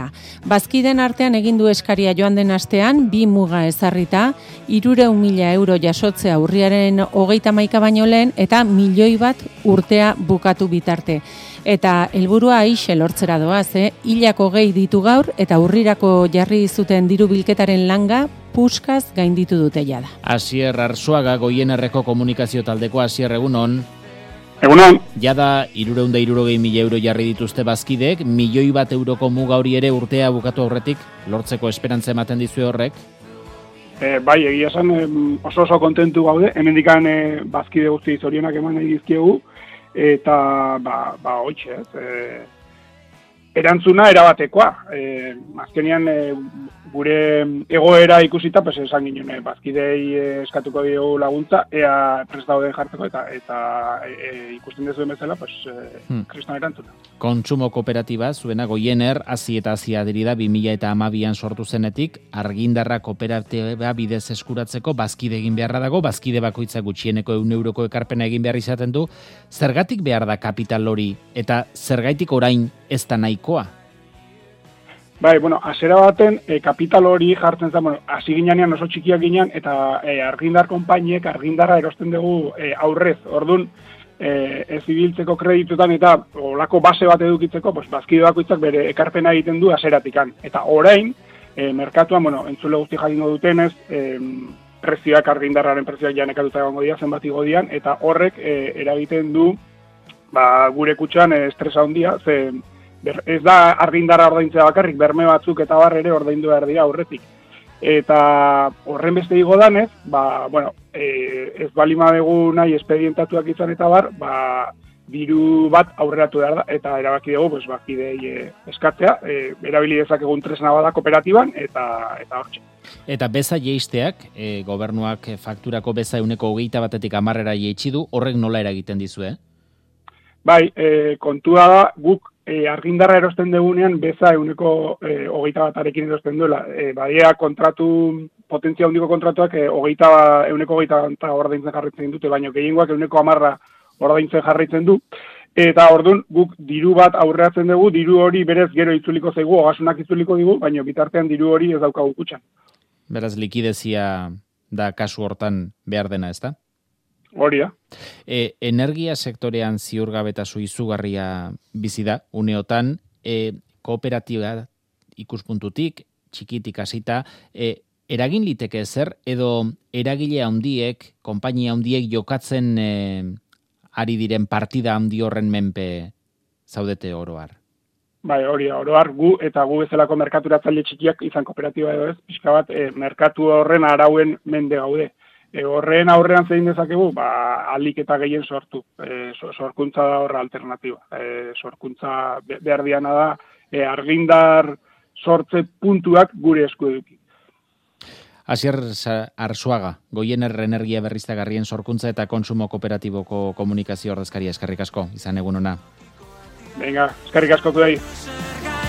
da. Bazkiden artean egin du eskaria joan den astean, bi muga ezarrita, irureun mila euro jasotzea urriaren hogeita maika baino lehen, eta milioi bat urtea bukatu bitarte. Eta helburua aixe lortzera doaz, eh? hilako gehi ditu gaur, eta urrirako jarri zuten diru bilketaren langa, puskaz gainditu dute jada. Asier Arzuaga goienerreko komunikazio taldeko Asier egunon. Egunon. Jada irureunda irurogei mila euro jarri dituzte bazkidek, milioi bat euroko muga hori ere urtea bukatu aurretik, lortzeko esperantza ematen dizue horrek? E, bai, egia esan oso oso kontentu gaude, hemen dikan e, bazkide guzti zorionak eman nahi dizkiegu, eta ba, ba hoitxe, ez, e, erantzuna erabatekoa. E, azkenean e, gure egoera ikusita, pues esan ginen, eh, bazkidei eh, eskatuko diogu laguntza, ea prest dauden jartzeko eta eta e, ikusten dezu bezala, pues eh, hmm. kriston erantzuna. Kontsumo kooperatiba, zuena goiener, hasi eta hasi adiri da, 2000 eta amabian sortu zenetik, argindarra kooperatiba bidez eskuratzeko, bazkide egin beharra dago, bazkide bakoitza gutxieneko eun euroko ekarpena egin behar izaten du, zergatik behar da kapital hori, eta zergaitik orain ez da nahikoa? Bai, bueno, azera baten, e, kapital hori jartzen zen, bueno, hasi ginean oso txikiak ginean, eta e, argindar konpainiek argindarra erosten dugu e, aurrez. Orduan, e, ez ibiltzeko kreditutan eta olako base bat edukitzeko, pues, bazkide bakoitzak bere ekarpena egiten du aseratikan. Eta orain, e, merkatuan, bueno, entzule guzti jakingo dutenez, e, prezioak argindarraren prezioak janekatuta egongo dira, zenbat dian, eta horrek e, eragiten du, ba, gure kutxan e, estresa handia, ze ber, ez da argindarra ordaintzea bakarrik, berme batzuk eta bar ere ordaindu behar dira aurretik. Eta horren beste digo danez, ba, bueno, e, ez bali madegu nahi espedientatuak izan eta bar, ba, diru bat aurreratu behar da, eta erabaki dugu, pues, bakidei e, eskatzea, e, erabili dezakegun tresna bada kooperatiban, eta eta hortxe. Eta beza jeisteak, e, gobernuak fakturako beza euneko hogeita batetik amarrera jeitsi du, horrek nola eragiten dizu, eh? Bai, e, kontua da, guk e, argindarra erosten degunean beza euneko e, hogeita bat arekin erosten duela. E, badia kontratu, potentzia hundiko kontratuak e, hogeita, euneko hogeita bat ordaintzen jarritzen dute, baina gehiengoak euneko amarra ordaintzen jarritzen du. Eta ordun guk diru bat aurreatzen dugu, diru hori berez gero itzuliko zaigu, ogasunak itzuliko digu, baina bitartean diru hori ez daukagu kutxan. Beraz, likidezia da kasu hortan behar dena, ez da? Hori da. E, energia sektorean ziurgabetasu izugarria bizi da, uneotan, e, kooperatiba ikuspuntutik, txikitik hasita, e, eragin liteke zer, edo eragile handiek, konpainia handiek jokatzen e, ari diren partida handi horren menpe zaudete oroar? Bai, hori oroar gu eta gu bezalako merkaturatzaile txikiak izan kooperatiba edo ez, pixka bat, e, merkatu horren arauen mende gaude e, horren aurrean zein dezakegu, ba, alik eta gehien sortu. E, sorkuntza da horra alternatiba. E, sorkuntza behar diana da, e, argindar sortze puntuak gure esku eduki. Asier Arzuaga, goiener energia berriztagarrien sorkuntza eta konsumo kooperatiboko komunikazio ordezkaria eskarrik asko, izan egun ona. Venga, eskarrik asko kudai.